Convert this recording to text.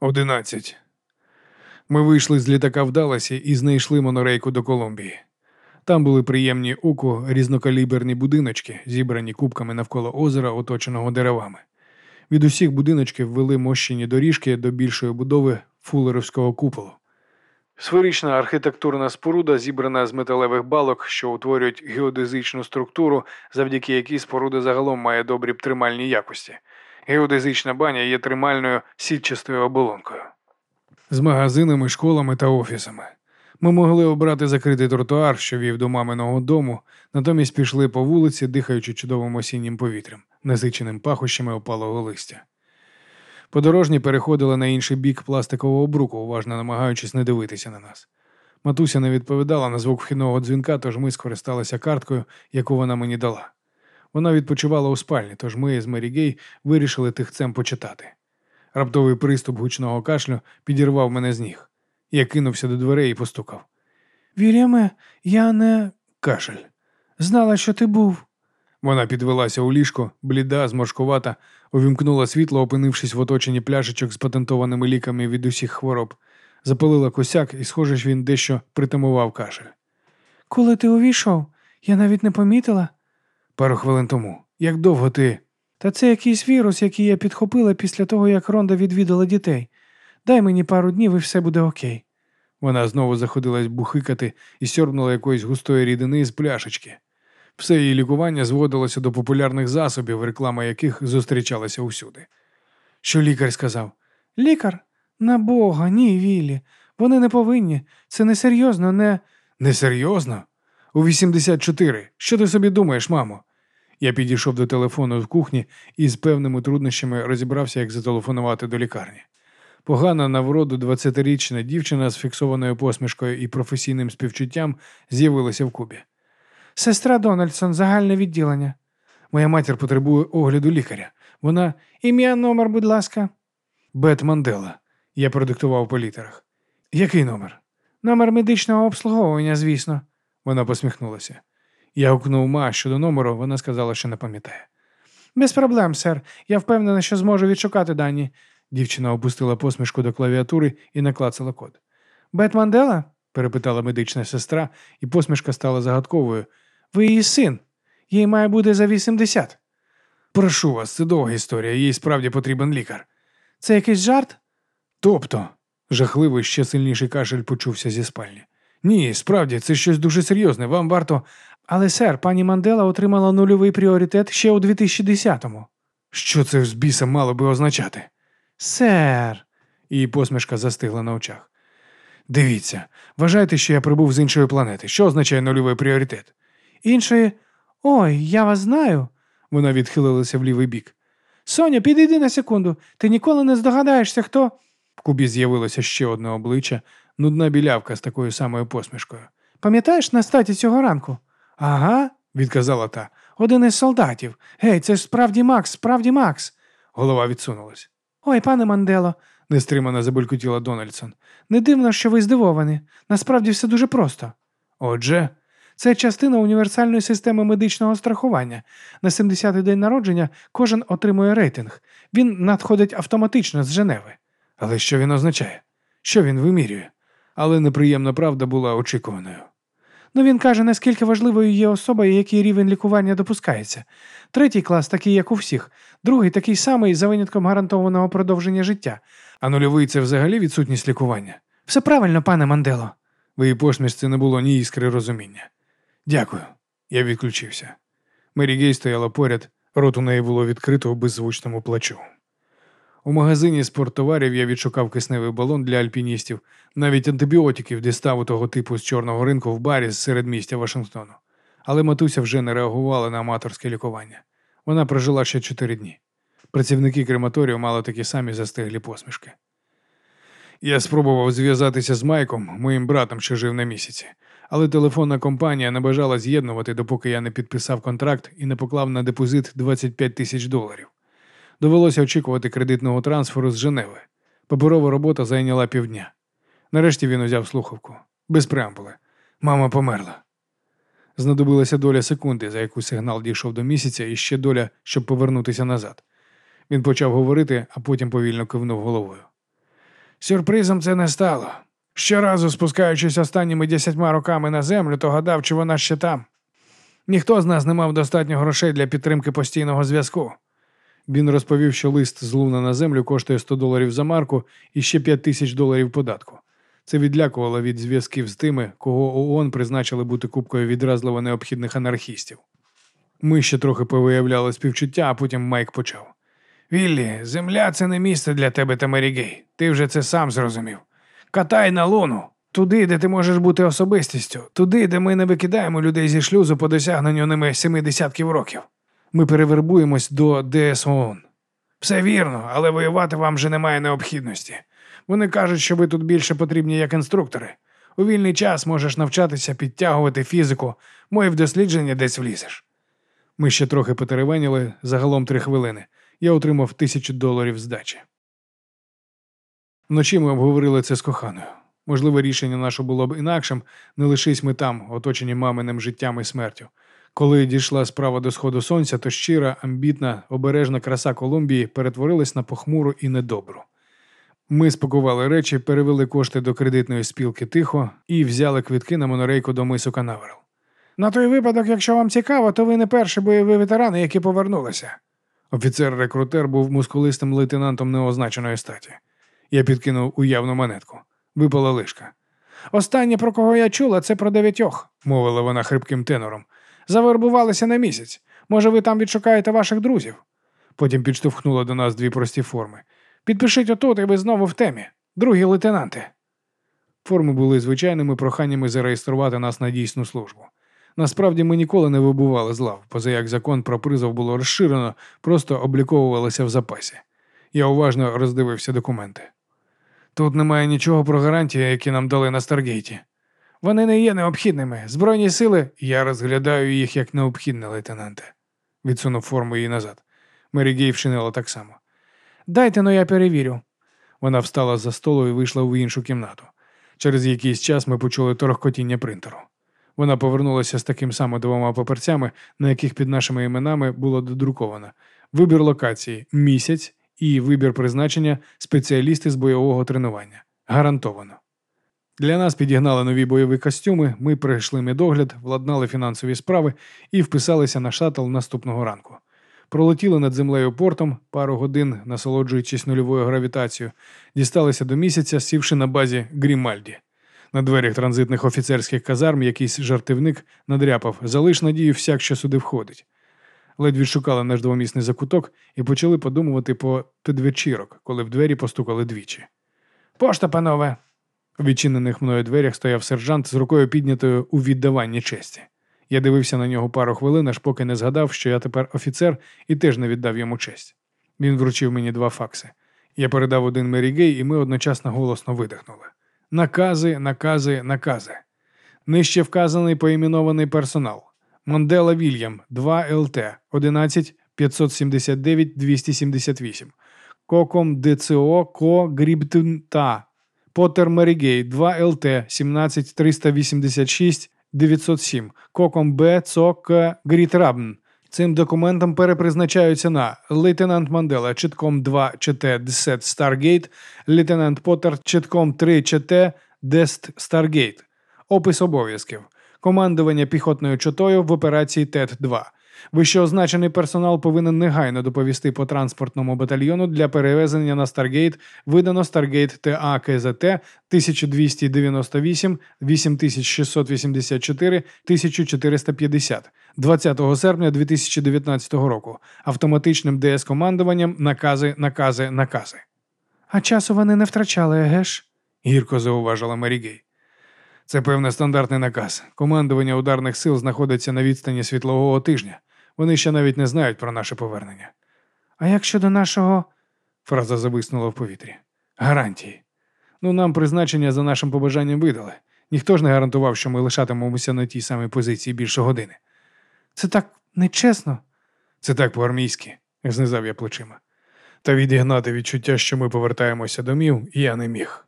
Одинадцять. Ми вийшли з літака в Далласі і знайшли монорейку до Колумбії. Там були приємні оку різнокаліберні будиночки, зібрані кубками навколо озера, оточеного деревами. Від усіх будиночків вели мощені доріжки до більшої будови фулеровського куполу. Сферична архітектурна споруда зібрана з металевих балок, що утворюють геодезичну структуру, завдяки якій споруда загалом має добрі тримальні якості. Геодезична баня є тримальною сітчастою оболонкою. З магазинами, школами та офісами. Ми могли обрати закритий тротуар, що вів до маминого дому, натомість пішли по вулиці, дихаючи чудовим осіннім повітрям, насиченим пахощами опалого листя. Подорожні переходили на інший бік пластикового бруку, уважно намагаючись не дивитися на нас. Матуся не відповідала на звук вхідного дзвінка, тож ми скористалися карткою, яку вона мені дала. Вона відпочивала у спальні, тож ми з Мері Гей вирішили тихцем почитати. Раптовий приступ гучного кашлю підірвав мене з ніг. Я кинувся до дверей і постукав. Вільяме, я не кашель. Знала, що ти був. Вона підвелася у ліжко, бліда, зморшкувата, увімкнула світло, опинившись в оточенні пляшечок з патентованими ліками від усіх хвороб, запалила косяк і, схоже, ж він дещо притамував кашель. Коли ти увійшов, я навіть не помітила. Пару хвилин тому. Як довго ти? Та це якийсь вірус, який я підхопила після того, як Ронда відвідала дітей. Дай мені пару днів і все буде окей. Вона знову заходилась бухикати і сьорбнула якоїсь густої рідини з пляшечки. Все її лікування зводилося до популярних засобів, реклама яких зустрічалася усюди. Що лікар сказав? Лікар? На Бога, ні, Віллі. Вони не повинні. Це несерйозно, не. Несерйозно? У 84. Що ти собі думаєш, мамо? Я підійшов до телефону в кухні і з певними труднощами розібрався, як зателефонувати до лікарні. Погана на вроду 20-річна дівчина з фіксованою посмішкою і професійним співчуттям з'явилася в кубі. Сестра Дональдсон, загальне відділення. Моя матір потребує огляду лікаря. Вона ім'я номер, будь ласка. Бет Мандела. Я продиктував по літерах. Який номер? Номер медичного обслуговування, звісно. Вона посміхнулася. Я гукнув ма щодо номеру, вона сказала, що не пам'ятає. Без проблем, сер. Я впевнена, що зможу відшукати дані. Дівчина опустила посмішку до клавіатури і наклацала код. Бет Мандела? перепитала медична сестра, і посмішка стала загадковою. Ви її син. Їй має бути за 80. Прошу вас, це довга історія, їй справді потрібен лікар. Це якийсь жарт? Тобто, жахливий ще сильніший кашель почувся зі спальні. Ні, справді, це щось дуже серйозне. Вам варто. Але, сер, пані Мандела отримала нульовий пріоритет ще у 2010-му. Що це з біса мало би означати? Сер. Її посмішка застигла на очах. Дивіться, вважайте, що я прибув з іншої планети. Що означає нульовий пріоритет? Іншої. Ой, я вас знаю. Вона відхилилася в лівий бік. Соня, підійди на секунду. Ти ніколи не здогадаєшся, хто. В кубі з'явилося ще одне обличчя, нудна білявка з такою самою посмішкою. Пам'ятаєш на статі цього ранку? Ага, відказала та. Один із солдатів. Гей, це ж справді Макс, справді Макс. Голова відсунулась. Ой, пане Мандело, нестримано забулькотіла Дональдсон. Не дивно, що ви здивовані. Насправді все дуже просто. Отже, це частина універсальної системи медичного страхування. На 70-й день народження кожен отримує рейтинг. Він надходить автоматично з Женеви. Але що він означає? Що він вимірює? Але неприємна правда була очікуваною. Ну він каже, наскільки важливою є особа і який рівень лікування допускається. Третій клас такий, як у всіх, другий такий самий за винятком гарантованого продовження життя, а нульовий це взагалі відсутність лікування. Все правильно, пане Мандело. В її посмішці не було ні іскри розуміння. Дякую. Я відключився. Мері Гей стояла поряд, рот у неї було відкрито у беззвучному плачу. У магазині спорттоварів я відшукав кисневий балон для альпіністів, навіть антибіотиків дістав у того типу з чорного ринку в барі з середмістя Вашингтону. Але матуся вже не реагувала на аматорське лікування. Вона прожила ще чотири дні. Працівники крематорію мали такі самі застиглі посмішки. Я спробував зв'язатися з Майком, моїм братом, що жив на місяці, але телефонна компанія не бажала з'єднувати, допоки я не підписав контракт і не поклав на депозит 25 тисяч доларів. Довелося очікувати кредитного трансферу з Женеви. Паперова робота зайняла півдня. Нарешті він узяв слухавку. Без преамбули. Мама померла. Знадобилася доля секунди, за яку сигнал дійшов до місяця, і ще доля, щоб повернутися назад. Він почав говорити, а потім повільно кивнув головою. Сюрпризом це не стало. Щоразу, спускаючись останніми десятьма роками на землю, то гадав, чи вона ще там. Ніхто з нас не мав достатньо грошей для підтримки постійного зв'язку. Він розповів, що лист з Луна на землю коштує 100 доларів за марку і ще 5 тисяч доларів податку. Це відлякувало від зв'язків з тими, кого ООН призначили бути купкою відразливо необхідних анархістів. Ми ще трохи повиявляли співчуття, а потім Майк почав. Віллі, земля це не місце для тебе та Мері Гей. Ти вже це сам зрозумів. Катай на луну. Туди, де ти можеш бути особистістю, туди, де ми не викидаємо людей зі шлюзу по досягненню ними семи десятків років. Ми перевербуємось до ДСОН. Все вірно, але воювати вам вже немає необхідності. Вони кажуть, що ви тут більше потрібні як інструктори. У вільний час можеш навчатися підтягувати фізику, мої в дослідження десь влізеш. Ми ще трохи потеревеніли, загалом три хвилини. Я отримав тисячу доларів здачі. Вночі ми обговорили це з коханою. Можливо, рішення наше було б інакшим, не лишись ми там, оточені маминим життям і смертю. Коли дійшла справа до сходу сонця, то щира, амбітна, обережна краса Колумбії перетворилась на похмуру і недобру. Ми спакували речі, перевели кошти до кредитної спілки тихо і взяли квитки на монорейку до мису Канаверал. На той випадок, якщо вам цікаво, то ви не перші бойові ветерани, які повернулися. Офіцер-рекрутер був мускулистим лейтенантом неозначеної статі. Я підкинув уявну монетку. Випала лишка. Останнє, про кого я чула, це про дев'ятьох, мовила вона хрипким тенором. Завербувалися на місяць. Може, ви там відшукаєте ваших друзів? Потім підштовхнула до нас дві прості форми. Підпишіть отут, і ви знову в темі. Другі лейтенанти. Форми були звичайними проханнями зареєструвати нас на дійсну службу. Насправді ми ніколи не вибували з лав, поза як закон про призов було розширено, просто обліковувалося в запасі. Я уважно роздивився документи. Тут немає нічого про гарантії, які нам дали на Старгейті. Вони не є необхідними. Збройні сили, я розглядаю їх як необхідне, лейтенанте, відсунув форму її назад. Мері Гей вчинила так само. Дайте но я перевірю. Вона встала за столу і вийшла в іншу кімнату. Через якийсь час ми почули торохкотіння принтеру. Вона повернулася з таким самим двома паперцями, на яких під нашими іменами було додруковано вибір локації місяць і вибір призначення спеціалісти з бойового тренування. Гарантовано. Для нас підігнали нові бойові костюми, ми пройшли медогляд, владнали фінансові справи і вписалися на шаттл наступного ранку. Пролетіли над землею портом пару годин, насолоджуючись нульовою гравітацією, дісталися до місяця, сівши на базі Грімальді. На дверях транзитних офіцерських казарм якийсь жартівник надряпав залиш надію всяк, що сюди входить. Ледь відшукали наш двомісний закуток і почали подумувати по підвечірок, коли в двері постукали двічі. Пошта, панове. У відчинених мною дверях стояв сержант з рукою піднятою у віддаванні честі. Я дивився на нього пару хвилин, аж поки не згадав, що я тепер офіцер і теж не віддав йому честь. Він вручив мені два факси. Я передав один Мері Гей, і ми одночасно голосно видихнули. Накази, накази, накази. Нижче вказаний поіменований персонал. Мондела Вільям, 2 ЛТ, 11 579 278. Коком ДЦО Ко Грібтнта. Поттер Мерігей, 2 ЛТ, 17 386 907. Коком Б ЦОК Грітрабн. Цим документом перепризначаються на лейтенант Мандела чітком 2 ЧТ Десет Старгейт, лейтенант Поттер чітком 3 ЧТ Дест Старгейт. Опис обов'язків. Командування піхотною чотою в операції ТЕТ-2. Вищеозначений персонал повинен негайно доповісти по транспортному батальйону для перевезення на Старгейт видано Старгейт ТА КЗТ 1298 8684 1450 20 серпня 2019 року автоматичним ДС командуванням накази, накази, накази. А часу вони не втрачали, еге ж? гірко зауважила Мері Гей. Це певний стандартний наказ. Командування ударних сил знаходиться на відстані світлового тижня. Вони ще навіть не знають про наше повернення. А як щодо нашого. Фраза зависнула в повітрі. Гарантії. Ну, нам призначення за нашим побажанням видали. Ніхто ж не гарантував, що ми лишатимемося на тій самій позиції більше години. Це так нечесно. Це так по-армійськи, знизав я плечима. Та відігнати відчуття, що ми повертаємося домів, я не міг.